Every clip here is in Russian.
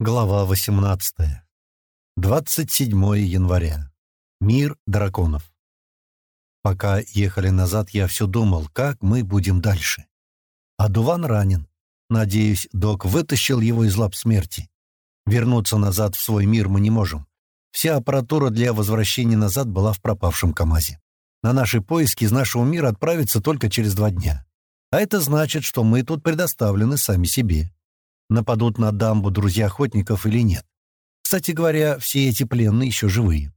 Глава 18. 27 января. Мир драконов. Пока ехали назад, я все думал, как мы будем дальше. А Дуван ранен. Надеюсь, док вытащил его из лап смерти. Вернуться назад в свой мир мы не можем. Вся аппаратура для возвращения назад была в пропавшем КамАЗе. На наши поиски из нашего мира отправиться только через два дня. А это значит, что мы тут предоставлены сами себе нападут на дамбу друзья охотников или нет. Кстати говоря, все эти пленные еще живые.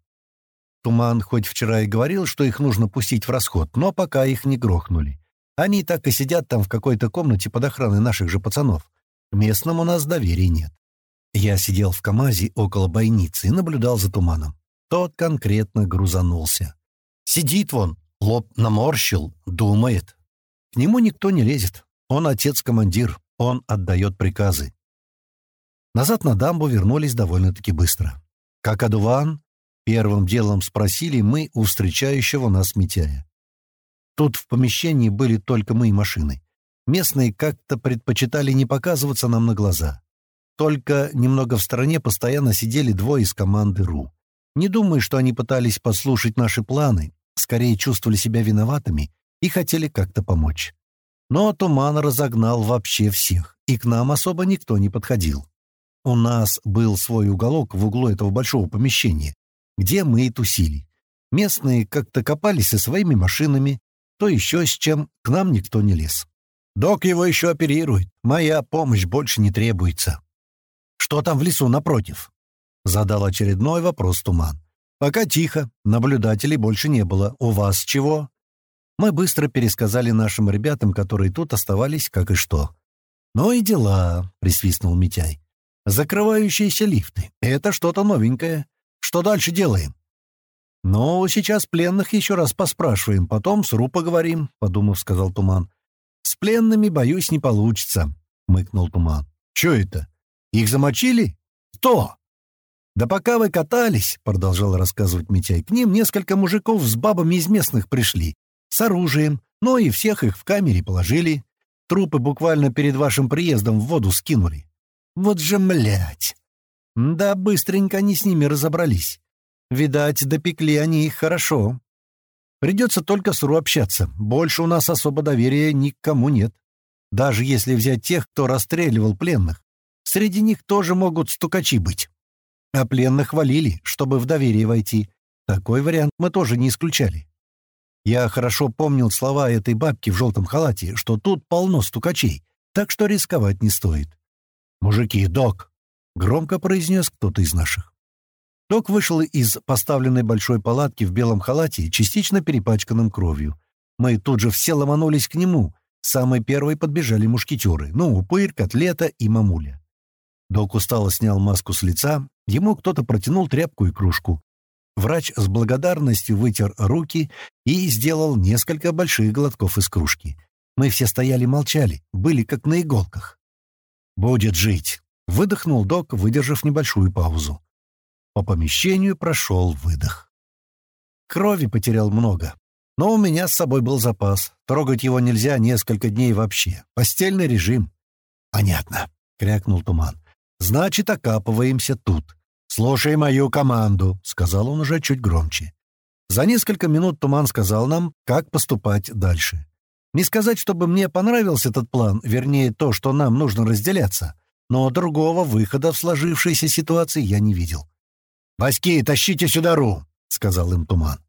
Туман хоть вчера и говорил, что их нужно пустить в расход, но пока их не грохнули. Они так и сидят там в какой-то комнате под охраной наших же пацанов. К местным у нас доверия нет. Я сидел в КамАЗе около бойницы и наблюдал за туманом. Тот конкретно грузанулся. Сидит вон, лоб наморщил, думает. К нему никто не лезет. Он отец-командир, он отдает приказы. Назад на дамбу вернулись довольно-таки быстро. Как Адуван, первым делом спросили мы у встречающего нас Митяя. Тут в помещении были только мы и машины. Местные как-то предпочитали не показываться нам на глаза. Только немного в стороне постоянно сидели двое из команды РУ. Не думаю, что они пытались послушать наши планы, скорее чувствовали себя виноватыми и хотели как-то помочь. Но туман разогнал вообще всех, и к нам особо никто не подходил. У нас был свой уголок в углу этого большого помещения, где мы и тусили. Местные как-то копались со своими машинами, то еще с чем, к нам никто не лез. Док его еще оперирует, моя помощь больше не требуется. Что там в лесу напротив? Задал очередной вопрос Туман. Пока тихо, наблюдателей больше не было. У вас чего? Мы быстро пересказали нашим ребятам, которые тут оставались, как и что. «Ну и дела», — присвистнул Митяй. «Закрывающиеся лифты. Это что-то новенькое. Что дальше делаем?» «Ну, сейчас пленных еще раз поспрашиваем, потом с Ру поговорим», — подумав, сказал Туман. «С пленными, боюсь, не получится», — мыкнул Туман. «Че это? Их замочили? Кто?» «Да пока вы катались», — продолжал рассказывать Митяй, — «к ним несколько мужиков с бабами из местных пришли с оружием, но и всех их в камере положили. Трупы буквально перед вашим приездом в воду скинули. Вот же, млять! Да быстренько они с ними разобрались. Видать, допекли они их хорошо. Придется только с Ру общаться. Больше у нас особо доверия никому нет. Даже если взять тех, кто расстреливал пленных. Среди них тоже могут стукачи быть. А пленных валили, чтобы в доверие войти. Такой вариант мы тоже не исключали. Я хорошо помнил слова этой бабки в желтом халате, что тут полно стукачей, так что рисковать не стоит. «Мужики, док!» — громко произнес кто-то из наших. Док вышел из поставленной большой палатки в белом халате, частично перепачканным кровью. Мы тут же все ломанулись к нему. Самые первые подбежали мушкетеры. Ну, упырь, котлета и мамуля. Док устало снял маску с лица. Ему кто-то протянул тряпку и кружку. Врач с благодарностью вытер руки и сделал несколько больших глотков из кружки. Мы все стояли молчали, были как на иголках. «Будет жить», — выдохнул док, выдержав небольшую паузу. По помещению прошел выдох. Крови потерял много, но у меня с собой был запас. Трогать его нельзя несколько дней вообще. Постельный режим. «Понятно», — крякнул Туман. «Значит, окапываемся тут. «Слушай мою команду», — сказал он уже чуть громче. За несколько минут Туман сказал нам, как поступать дальше. Не сказать, чтобы мне понравился этот план, вернее, то, что нам нужно разделяться, но другого выхода в сложившейся ситуации я не видел. «Васьки, тащите сюда Ру», — сказал им Туман.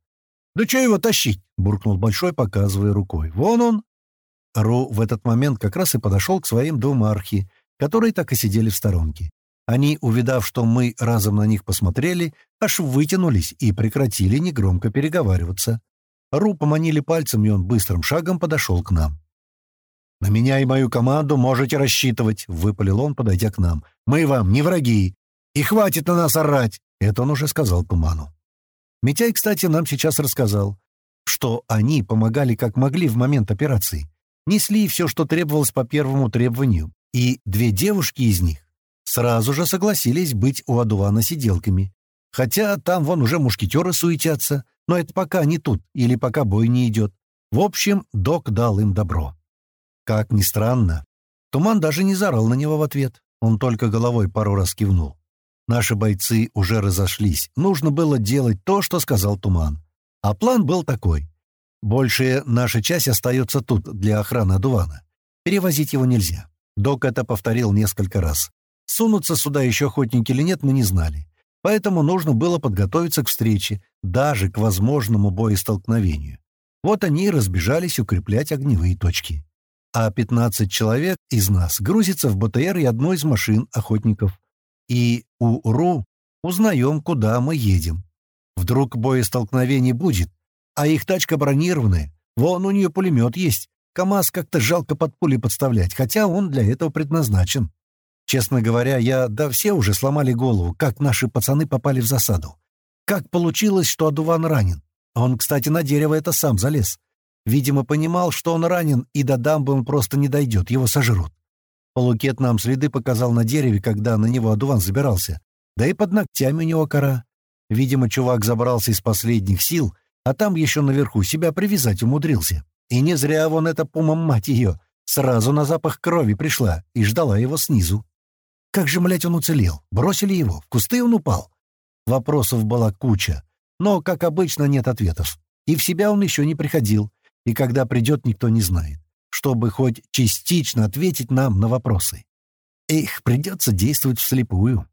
«Да что его тащить?» — буркнул Большой, показывая рукой. «Вон он». Ру в этот момент как раз и подошел к своим двум архи, которые так и сидели в сторонке. Они, увидав, что мы разом на них посмотрели, аж вытянулись и прекратили негромко переговариваться. Ру поманили пальцем, и он быстрым шагом подошел к нам. «На меня и мою команду можете рассчитывать», — выпалил он, подойдя к нам. «Мы вам не враги. И хватит на нас орать!» — это он уже сказал Туману. Митяй, кстати, нам сейчас рассказал, что они помогали как могли в момент операции. Несли все, что требовалось по первому требованию, и две девушки из них сразу же согласились быть у Адувана сиделками. Хотя там вон уже мушкетеры суетятся, но это пока не тут или пока бой не идет. В общем, док дал им добро. Как ни странно, Туман даже не зарал на него в ответ. Он только головой пару раз кивнул. Наши бойцы уже разошлись. Нужно было делать то, что сказал Туман. А план был такой. Большая наша часть остается тут для охраны одувана. Перевозить его нельзя. Док это повторил несколько раз. Сунутся сюда еще охотники или нет, мы не знали. Поэтому нужно было подготовиться к встрече, даже к возможному боестолкновению. Вот они и разбежались укреплять огневые точки. А 15 человек из нас грузится в БТР и одной из машин охотников. И у РУ узнаем, куда мы едем. Вдруг боестолкновение будет, а их тачка бронированная, вон у нее пулемет есть. КамАЗ как-то жалко под пули подставлять, хотя он для этого предназначен. Честно говоря, я, да все уже сломали голову, как наши пацаны попали в засаду. Как получилось, что Адуван ранен? Он, кстати, на дерево это сам залез. Видимо, понимал, что он ранен, и до дамбы он просто не дойдет, его сожрут. Полукет нам следы показал на дереве, когда на него Адуван забирался. Да и под ногтями у него кора. Видимо, чувак забрался из последних сил, а там еще наверху себя привязать умудрился. И не зря вон эта пума, мать ее, сразу на запах крови пришла и ждала его снизу. Как же, млять, он уцелел? Бросили его? В кусты он упал? Вопросов была куча, но, как обычно, нет ответов. И в себя он еще не приходил, и когда придет, никто не знает, чтобы хоть частично ответить нам на вопросы. Эх, придется действовать вслепую.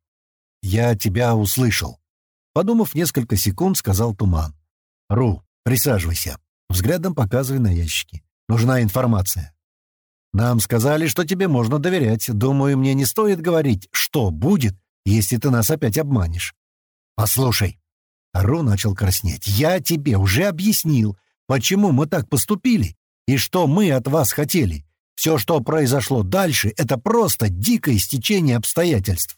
«Я тебя услышал», — подумав несколько секунд, сказал Туман. «Ру, присаживайся», взглядом показывая на ящики. «Нужна информация». Нам сказали, что тебе можно доверять. Думаю, мне не стоит говорить, что будет, если ты нас опять обманешь. Послушай. Ру начал краснеть. Я тебе уже объяснил, почему мы так поступили и что мы от вас хотели. Все, что произошло дальше, это просто дикое стечение обстоятельств.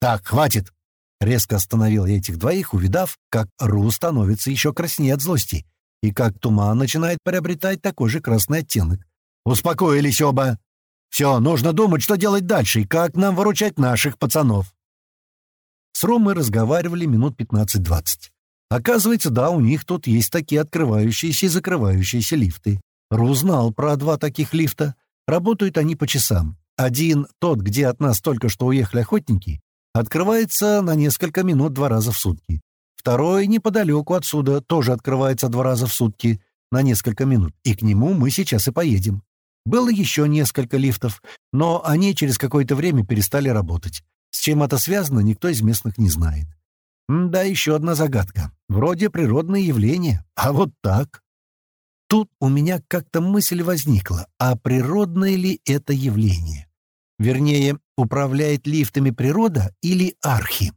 Так, хватит. Резко остановил я этих двоих, увидав, как Ру становится еще краснее от злости, и как туман начинает приобретать такой же красный оттенок. «Успокоились оба. Все, нужно думать, что делать дальше и как нам выручать наших пацанов». С Ромой разговаривали минут 15-20. Оказывается, да, у них тут есть такие открывающиеся и закрывающиеся лифты. Ру знал про два таких лифта. Работают они по часам. Один, тот, где от нас только что уехали охотники, открывается на несколько минут два раза в сутки. Второй, неподалеку отсюда, тоже открывается два раза в сутки на несколько минут, и к нему мы сейчас и поедем. Было еще несколько лифтов, но они через какое-то время перестали работать. С чем это связано, никто из местных не знает. Да, еще одна загадка. Вроде природное явление, а вот так. Тут у меня как-то мысль возникла, а природное ли это явление? Вернее, управляет лифтами природа или архи?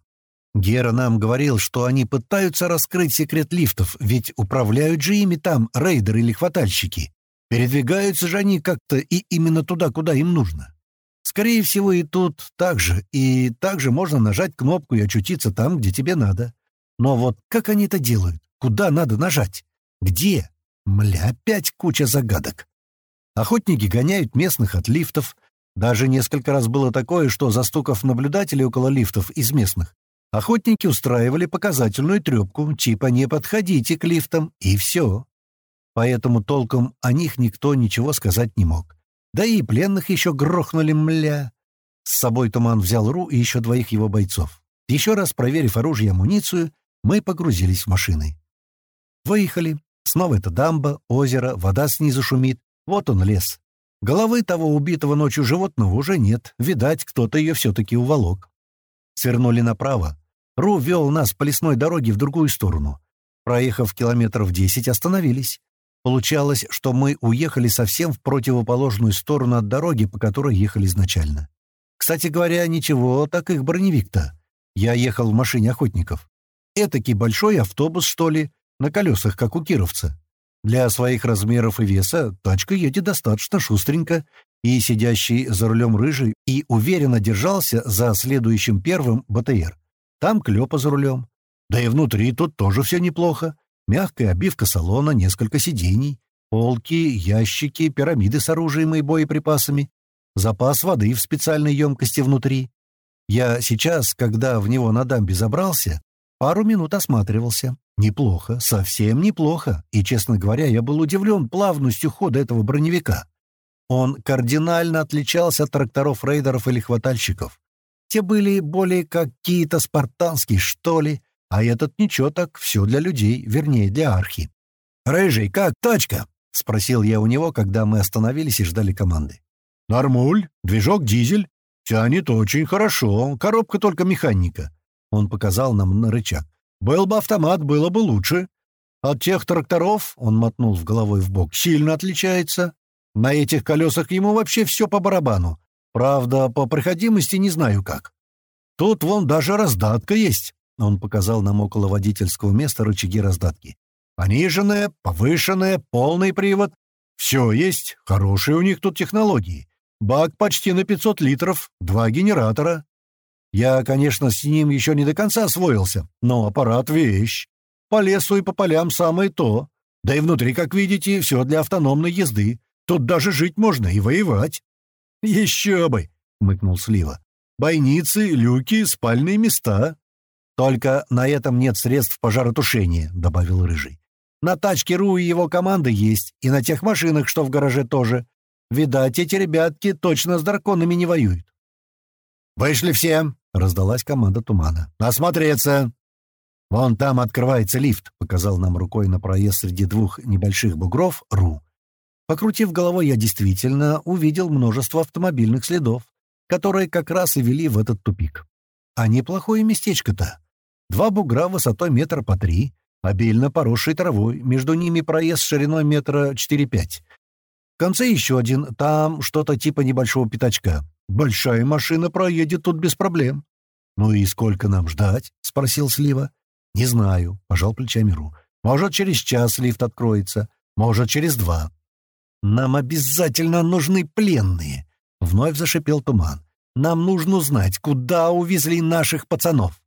Гера нам говорил, что они пытаются раскрыть секрет лифтов, ведь управляют же ими там рейдеры или хватальщики. Передвигаются же они как-то и именно туда, куда им нужно. Скорее всего, и тут так же, и также можно нажать кнопку и очутиться там, где тебе надо. Но вот как они это делают? Куда надо нажать? Где? Мля, опять куча загадок. Охотники гоняют местных от лифтов. Даже несколько раз было такое, что, застукав наблюдателей около лифтов из местных, охотники устраивали показательную трепку, типа «не подходите к лифтам» и все поэтому толком о них никто ничего сказать не мог. Да и пленных еще грохнули, мля. С собой Туман взял Ру и еще двоих его бойцов. Еще раз проверив оружие и амуницию, мы погрузились в машины. Выехали. Снова это дамба, озеро, вода снизу шумит. Вот он, лес. Головы того убитого ночью животного уже нет. Видать, кто-то ее все-таки уволок. Свернули направо. Ру вел нас по лесной дороге в другую сторону. Проехав километров десять, остановились. Получалось, что мы уехали совсем в противоположную сторону от дороги, по которой ехали изначально. Кстати говоря, ничего, так их броневик-то. Я ехал в машине охотников. Этакий большой автобус, что ли, на колесах, как у кировца. Для своих размеров и веса тачка едет достаточно шустренько, и сидящий за рулем рыжий и уверенно держался за следующим первым БТР. Там Клёпа за рулем. Да и внутри тут тоже все неплохо. Мягкая обивка салона, несколько сидений, полки, ящики, пирамиды с оружием и боеприпасами, запас воды в специальной емкости внутри. Я сейчас, когда в него на дамбе забрался, пару минут осматривался. Неплохо, совсем неплохо. И, честно говоря, я был удивлен плавностью хода этого броневика. Он кардинально отличался от тракторов рейдеров или хватальщиков. Те были более какие-то спартанские, что ли, а этот ничего так, все для людей, вернее, для архи. «Рыжий, как тачка?» — спросил я у него, когда мы остановились и ждали команды. «Нормуль, движок дизель. Тянет очень хорошо, коробка только механика». Он показал нам на рычаг. «Был бы автомат, было бы лучше. От тех тракторов, — он мотнул в головой в бок, — сильно отличается. На этих колесах ему вообще все по барабану. Правда, по проходимости не знаю как. Тут вон даже раздатка есть. Он показал нам около водительского места рычаги раздатки. Пониженная, повышенная, полный привод. Все есть, хорошие у них тут технологии. Бак почти на 500 литров, два генератора. Я, конечно, с ним еще не до конца освоился, но аппарат — вещь. По лесу и по полям самое то. Да и внутри, как видите, все для автономной езды. Тут даже жить можно и воевать. «Еще бы!» — мыкнул Слива. «Бойницы, люки, спальные места». «Только на этом нет средств пожаротушения», — добавил Рыжий. «На тачке Ру и его команды есть, и на тех машинах, что в гараже тоже. Видать, эти ребятки точно с драконами не воюют». «Вышли все!» — раздалась команда тумана. «Осмотреться!» «Вон там открывается лифт», — показал нам рукой на проезд среди двух небольших бугров Ру. Покрутив головой, я действительно увидел множество автомобильных следов, которые как раз и вели в этот тупик. А неплохое местечко-то. Два бугра высотой метра по три, обильно поросший травой, между ними проезд шириной метра 4-5. В конце еще один, там что-то типа небольшого пятачка. Большая машина проедет тут без проблем. «Ну и сколько нам ждать?» — спросил Слива. «Не знаю», — пожал плечами Ру. «Может, через час лифт откроется, может, через два. «Нам обязательно нужны пленные!» — вновь зашипел туман. «Нам нужно узнать, куда увезли наших пацанов!»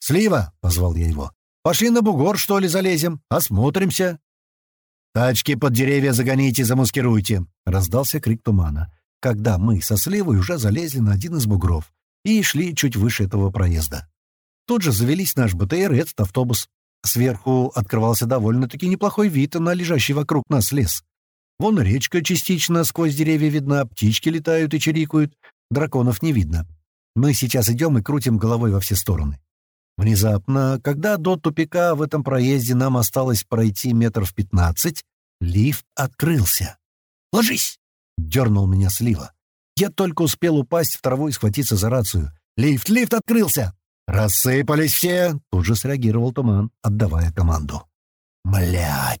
«Слива!» — позвал я его. «Пошли на бугор, что ли, залезем? Осмотримся!» «Тачки под деревья загоните, замаскируйте!» — раздался крик тумана, когда мы со Сливой уже залезли на один из бугров и шли чуть выше этого проезда. Тут же завелись наш БТР и этот автобус. Сверху открывался довольно-таки неплохой вид на лежащий вокруг нас лес. Вон речка частично сквозь деревья видна, птички летают и чирикают, драконов не видно. Мы сейчас идем и крутим головой во все стороны. Внезапно, когда до тупика в этом проезде нам осталось пройти метров пятнадцать, лифт открылся. «Ложись!» — дернул меня слива. Я только успел упасть в траву и схватиться за рацию. «Лифт, лифт открылся!» «Рассыпались все!» — тут же среагировал туман, отдавая команду. «Млядь!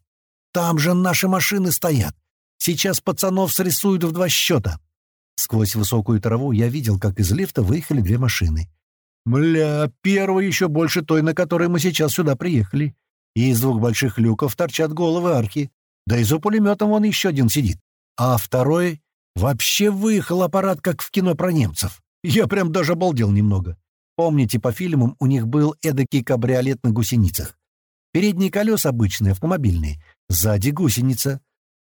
Там же наши машины стоят! Сейчас пацанов срисуют в два счета. Сквозь высокую траву я видел, как из лифта выехали две машины. Мля, первая еще больше той, на которой мы сейчас сюда приехали. И из двух больших люков торчат головы арки. Да и за пулеметом вон еще один сидит. А второй... Вообще выехал аппарат, как в кино про немцев. Я прям даже обалдел немного. Помните, по фильмам у них был эдакий кабриолет на гусеницах. Передние колеса обычные, автомобильные. Сзади гусеница.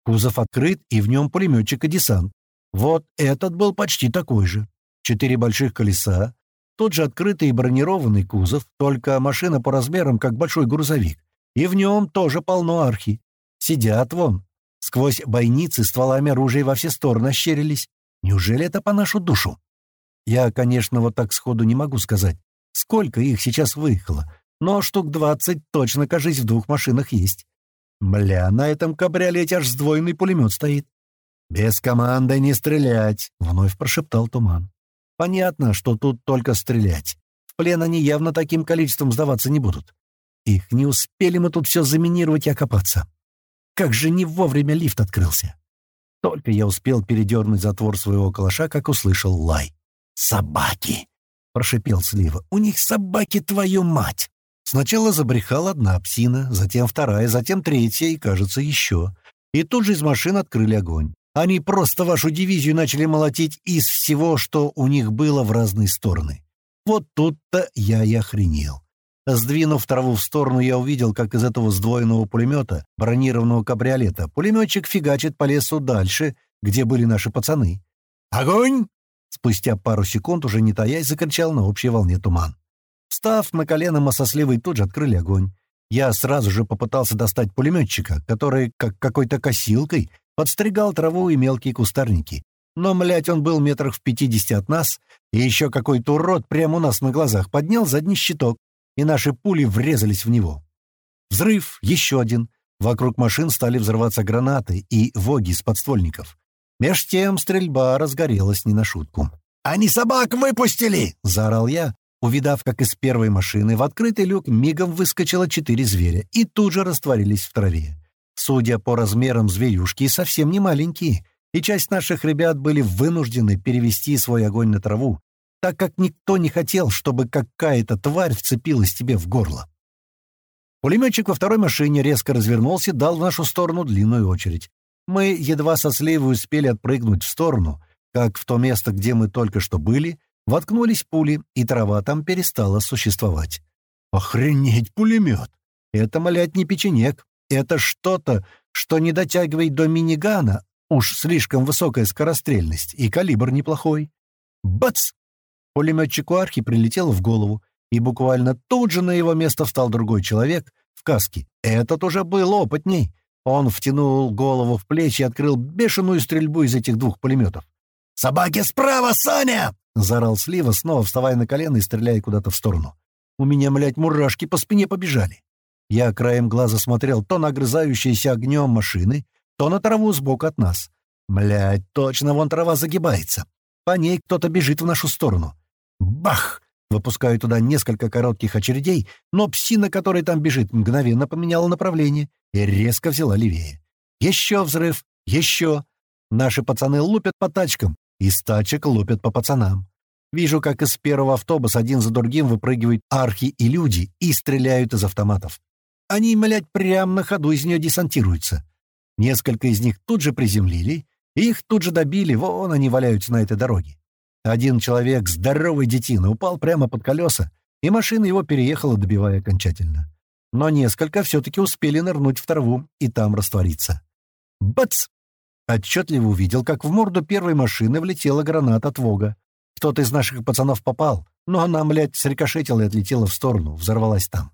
Кузов открыт, и в нем пулеметчик и десант. Вот этот был почти такой же. Четыре больших колеса, тот же открытый и бронированный кузов, только машина по размерам, как большой грузовик. И в нем тоже полно архи. Сидят вон. Сквозь бойницы стволами оружия во все стороны ощерились. Неужели это по нашу душу? Я, конечно, вот так сходу не могу сказать, сколько их сейчас выехало, но штук двадцать точно, кажись, в двух машинах есть. Бля, на этом кабриолете аж сдвоенный пулемет стоит. «Без команды не стрелять!» — вновь прошептал Туман. «Понятно, что тут только стрелять. В плен они явно таким количеством сдаваться не будут. Их не успели мы тут все заминировать и окопаться. Как же не вовремя лифт открылся!» Только я успел передернуть затвор своего калаша, как услышал лай. «Собаки!» — прошипел Слива. «У них собаки, твою мать!» Сначала забрехала одна псина, затем вторая, затем третья и, кажется, еще. И тут же из машин открыли огонь. Они просто вашу дивизию начали молотить из всего, что у них было в разные стороны. Вот тут-то я и охренел. Сдвинув траву в сторону, я увидел, как из этого сдвоенного пулемета, бронированного кабриолета, пулеметчик фигачит по лесу дальше, где были наши пацаны. «Огонь!» Спустя пару секунд, уже не таясь, закричал на общей волне туман. Став на колено, Масосливый тут же открыли огонь. Я сразу же попытался достать пулеметчика, который, как какой-то косилкой, подстригал траву и мелкие кустарники. Но, млять, он был метрах в пятидесяти от нас, и еще какой-то урод прямо у нас на глазах поднял задний щиток, и наши пули врезались в него. Взрыв, еще один. Вокруг машин стали взрываться гранаты и воги с подствольников. Меж тем стрельба разгорелась не на шутку. «Они собак выпустили!» — заорал я, увидав, как из первой машины в открытый люк мигом выскочило четыре зверя и тут же растворились в траве. Судя по размерам зверюшки, совсем не маленькие, и часть наших ребят были вынуждены перевести свой огонь на траву, так как никто не хотел, чтобы какая-то тварь вцепилась тебе в горло. Пулеметчик во второй машине резко развернулся и дал в нашу сторону длинную очередь. Мы едва со сливой успели отпрыгнуть в сторону, как в то место, где мы только что были, воткнулись пули, и трава там перестала существовать. Охренеть пулемет! Это, малять, не печенек. Это что-то, что не дотягивает до минигана. Уж слишком высокая скорострельность, и калибр неплохой. Бац! Пулеметчику Архи прилетело в голову, и буквально тут же на его место встал другой человек в каске. Этот уже был опытней. Он втянул голову в плечи и открыл бешеную стрельбу из этих двух пулеметов. «Собаки справа, Саня!» — заорал Слива, снова вставая на колено и стреляя куда-то в сторону. У меня, млядь, мурашки по спине побежали. Я краем глаза смотрел то на огрызающиеся огнем машины, то на траву сбоку от нас. Млядь, точно вон трава загибается. По ней кто-то бежит в нашу сторону. Бах! Выпускаю туда несколько коротких очередей, но псина, которая там бежит, мгновенно поменяла направление и резко взяла левее. Еще взрыв, еще. Наши пацаны лупят по тачкам, из тачек лупят по пацанам. Вижу, как из первого автобуса один за другим выпрыгивают архи и люди и стреляют из автоматов. Они, млять, прямо на ходу из нее десантируются. Несколько из них тут же приземлили, их тут же добили, вон они валяются на этой дороге. Один человек, здоровый детина, упал прямо под колеса, и машина его переехала, добивая окончательно. Но несколько все-таки успели нырнуть в траву и там раствориться. Бац! Отчетливо увидел, как в морду первой машины влетела граната от Вога. Кто-то из наших пацанов попал, но она, млядь, срикошетила и отлетела в сторону, взорвалась там.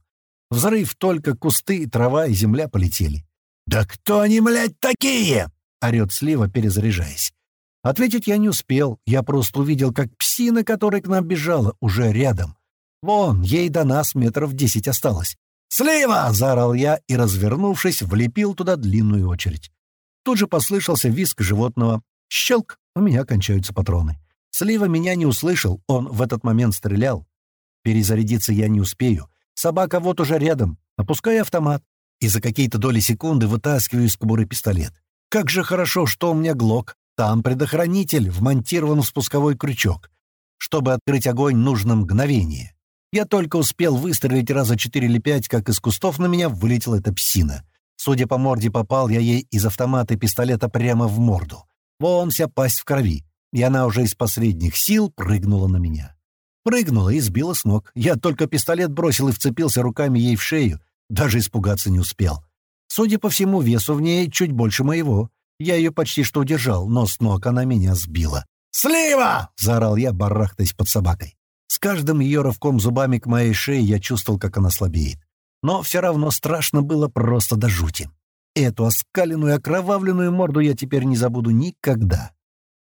Взрыв только кусты, трава и земля полетели. «Да кто они, млядь, такие?» — орёт Слива, перезаряжаясь. Ответить я не успел, я просто увидел, как псина, которая к нам бежала, уже рядом. Вон, ей до нас метров десять осталось. «Слива!» — заорал я и, развернувшись, влепил туда длинную очередь. Тут же послышался визг животного. Щелк! У меня кончаются патроны. Слива меня не услышал, он в этот момент стрелял. Перезарядиться я не успею. Собака вот уже рядом. Опускаю автомат и за какие-то доли секунды вытаскиваю из кобуры пистолет. Как же хорошо, что у меня глок. Там предохранитель, вмонтирован в спусковой крючок. Чтобы открыть огонь, нужно мгновение. Я только успел выстрелить раза четыре или пять, как из кустов на меня вылетела эта псина. Судя по морде, попал я ей из автомата и пистолета прямо в морду. Вон вся пасть в крови, и она уже из последних сил прыгнула на меня. Прыгнула и сбила с ног. Я только пистолет бросил и вцепился руками ей в шею, даже испугаться не успел. Судя по всему, весу в ней чуть больше моего. Я ее почти что удержал, но с ног она меня сбила. «Слива!» — заорал я, барахтаясь под собакой. С каждым ее рывком зубами к моей шее я чувствовал, как она слабеет. Но все равно страшно было просто до жути. Эту оскаленную, окровавленную морду я теперь не забуду никогда.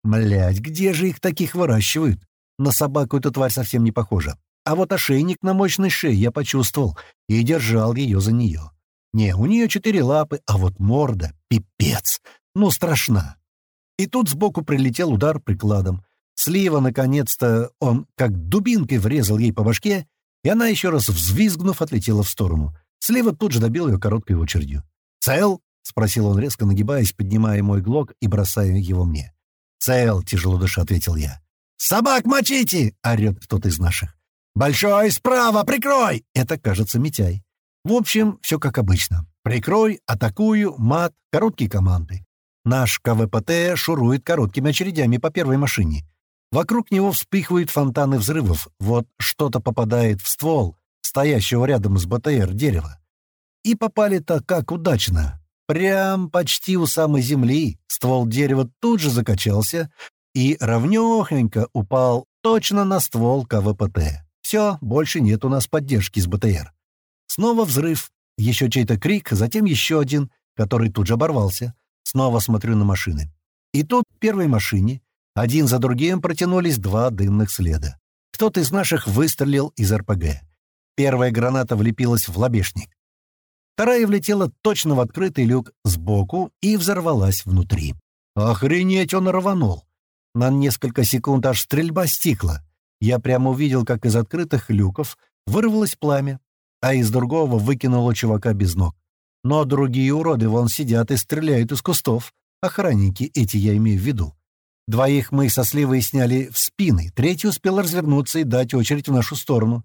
Млять, где же их таких выращивают? На собаку эта тварь совсем не похожа. А вот ошейник на мощной шее я почувствовал и держал ее за нее. Не, у нее четыре лапы, а вот морда — пипец. Ну, страшна. И тут сбоку прилетел удар прикладом. Слива, наконец-то, он как дубинкой врезал ей по башке, и она, еще раз взвизгнув, отлетела в сторону. Слива тут же добил ее короткой очередью. «Цел?» — спросил он, резко нагибаясь, поднимая мой глок и бросая его мне. «Цел!» — тяжело дыша ответил я. «Собак мочите!» — орет кто-то из наших. «Большой справа! Прикрой!» — это, кажется, Митяй. В общем, все как обычно. Прикрой, атакую, мат, короткие команды. Наш КВПТ шурует короткими очередями по первой машине. Вокруг него вспыхивают фонтаны взрывов. Вот что-то попадает в ствол, стоящего рядом с БТР дерева. И попали-то как удачно. Прям почти у самой земли ствол дерева тут же закачался и ровнёхонько упал точно на ствол КВПТ. Все, больше нет у нас поддержки с БТР. Снова взрыв, еще чей-то крик, затем еще один, который тут же оборвался. Снова смотрю на машины. И тут в первой машине Один за другим протянулись два дымных следа. Кто-то из наших выстрелил из РПГ. Первая граната влепилась в лобешник. Вторая влетела точно в открытый люк сбоку и взорвалась внутри. Охренеть он рванул! На несколько секунд аж стрельба стихла. Я прямо увидел, как из открытых люков вырвалось пламя, а из другого выкинуло чувака без ног. Но другие уроды вон сидят и стреляют из кустов. Охранники эти я имею в виду. Двоих мы со сливой сняли в спины, третий успел развернуться и дать очередь в нашу сторону.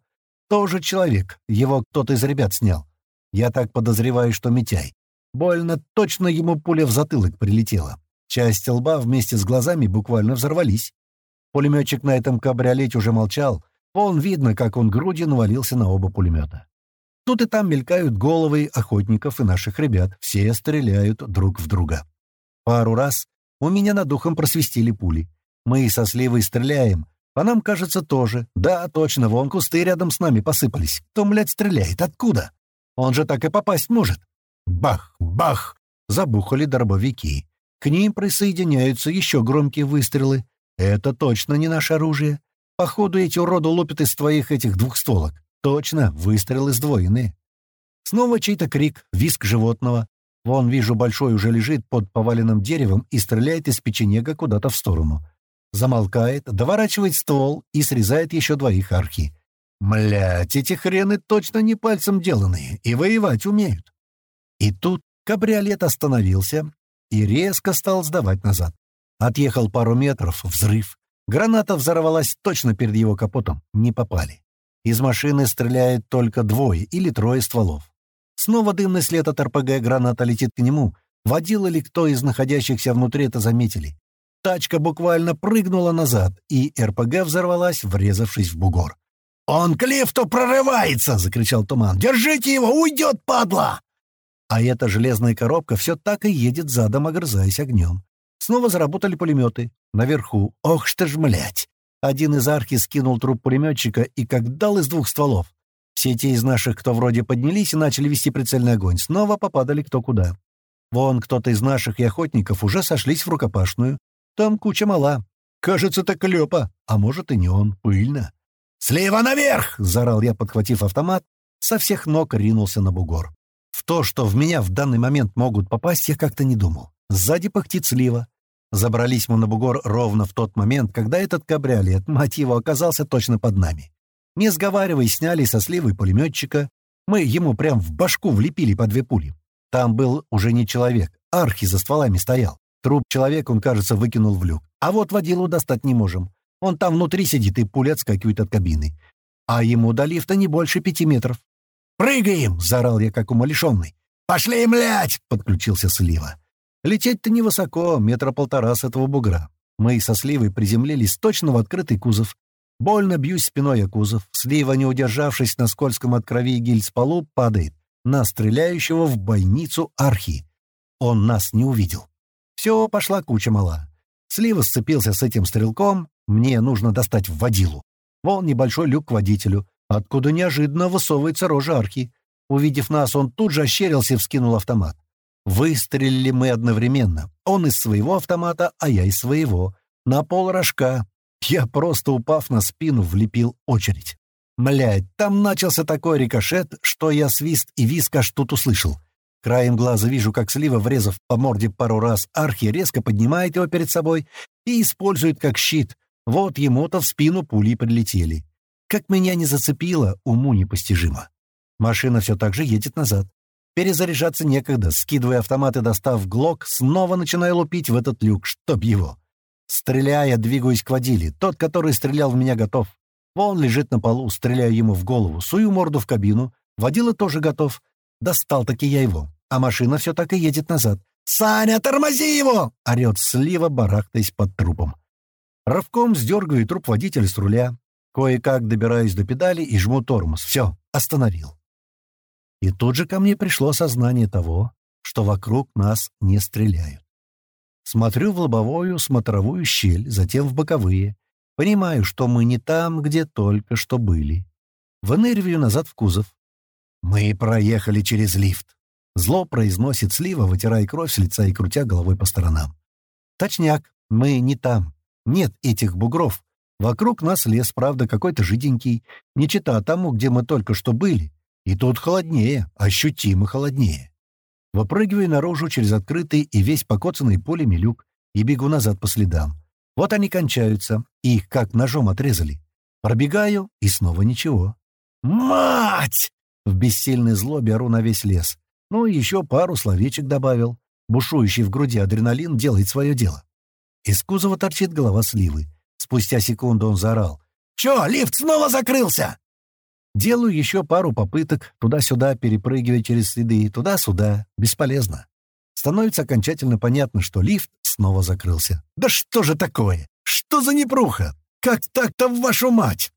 Тоже человек, его кто-то из ребят снял. Я так подозреваю, что Митяй. Больно точно ему пуля в затылок прилетела. Часть лба вместе с глазами буквально взорвались. Пулеметчик на этом кабриолете уже молчал. Вон видно, как он грудью навалился на оба пулемета. Тут и там мелькают головы охотников и наших ребят. Все стреляют друг в друга. Пару раз у меня над духом просвистели пули. Мы со сливой стреляем. По нам, кажется, тоже. Да, точно, вон кусты рядом с нами посыпались. Кто, млядь, стреляет? Откуда? Он же так и попасть может. Бах! Бах! Забухали дробовики. К ним присоединяются еще громкие выстрелы. Это точно не наше оружие. Походу, эти уроды лупят из твоих этих двухстволок. Точно, выстрелы сдвоенные. Снова чей-то крик, виск животного. Вон, вижу, большой уже лежит под поваленным деревом и стреляет из печенега куда-то в сторону. Замолкает, доворачивает ствол и срезает еще двоих архи. Млять, эти хрены точно не пальцем деланные и воевать умеют. И тут кабриолет остановился и резко стал сдавать назад. Отъехал пару метров, взрыв. Граната взорвалась точно перед его капотом, не попали. Из машины стреляет только двое или трое стволов. Снова дымный след от РПГ, граната летит к нему. Водила ли кто из находящихся внутри это заметили? Тачка буквально прыгнула назад, и РПГ взорвалась, врезавшись в бугор. «Он к лифту прорывается!» — закричал Туман. «Держите его! Уйдет, падла!» А эта железная коробка все так и едет задом, огрызаясь огнем. Снова заработали пулеметы. Наверху. Ох что ж, млять! Один из архи скинул труп пулеметчика и как дал из двух стволов. Все те из наших, кто вроде поднялись и начали вести прицельный огонь, снова попадали кто куда. Вон кто-то из наших и охотников уже сошлись в рукопашную. Там куча мала. Кажется, так клёпа. А может, и не он. Пыльно. «Слева наверх!» — заорал я, подхватив автомат. Со всех ног ринулся на бугор. То, что в меня в данный момент могут попасть, я как-то не думал. Сзади пыхтит слива. Забрались мы на бугор ровно в тот момент, когда этот кабриолет, мать его, оказался точно под нами. Не сговариваясь, сняли со сливы пулеметчика. Мы ему прям в башку влепили по две пули. Там был уже не человек, архи за стволами стоял. Труп человека он, кажется, выкинул в люк. А вот водилу достать не можем. Он там внутри сидит, и пули отскакивают от кабины. А ему до лифта не больше пяти метров. «Прыгаем!» — заорал я, как умалишенный. «Пошли, млять!» — подключился Слива. Лететь-то невысоко, метра полтора с этого бугра. Мы со Сливой приземлились точно в открытый кузов, Больно бьюсь спиной о кузов. Слива, не удержавшись на скользком от крови гильз полу, падает на стреляющего в бойницу архи. Он нас не увидел. Все, пошла куча мала. Слива сцепился с этим стрелком. Мне нужно достать в водилу. Вон небольшой люк к водителю, откуда неожиданно высовывается рожа архи. Увидев нас, он тут же ощерился и вскинул автомат. Выстрелили мы одновременно. Он из своего автомата, а я из своего. На пол рожка. Я просто, упав на спину, влепил очередь. Млядь, там начался такой рикошет, что я свист и виск аж тут услышал. Краем глаза вижу, как Слива, врезав по морде пару раз, архи резко поднимает его перед собой и использует как щит. Вот ему-то в спину пули прилетели. Как меня не зацепило, уму непостижимо. Машина все так же едет назад. Перезаряжаться некогда, скидывая автомат и достав глок, снова начинаю лупить в этот люк, чтоб его. Стреляя, двигаюсь к водиле. Тот, который стрелял в меня, готов. Вон лежит на полу, стреляю ему в голову, сую морду в кабину. Водила тоже готов. Достал-таки я его. А машина все так и едет назад. «Саня, тормози его!» — орет слива, барахтаясь под трупом. Рывком сдергаю труп водителя с руля. Кое-как добираюсь до педали и жму тормоз. Все, остановил. И тут же ко мне пришло сознание того, что вокруг нас не стреляют. Смотрю в лобовую смотровую щель, затем в боковые. Понимаю, что мы не там, где только что были. Выныриваю назад в кузов. Мы проехали через лифт. Зло произносит слива, вытирая кровь с лица и крутя головой по сторонам. Точняк, мы не там. нет этих бугров. Вокруг нас лес, правда, какой-то жиденький, не чита тому, где мы только что были. И тут холоднее, ощутимо холоднее. Выпрыгиваю наружу через открытый и весь покоцанный поле люк и бегу назад по следам. Вот они кончаются, их как ножом отрезали. Пробегаю, и снова ничего. «Мать!» — в бессильной злобе ору на весь лес. Ну, еще пару словечек добавил. Бушующий в груди адреналин делает свое дело. Из кузова торчит голова сливы. Спустя секунду он заорал. «Чё, лифт снова закрылся?» Делаю еще пару попыток, туда-сюда перепрыгивая через следы, туда-сюда. Бесполезно. Становится окончательно понятно, что лифт снова закрылся. «Да что же такое? Что за непруха? Как так-то в вашу мать?»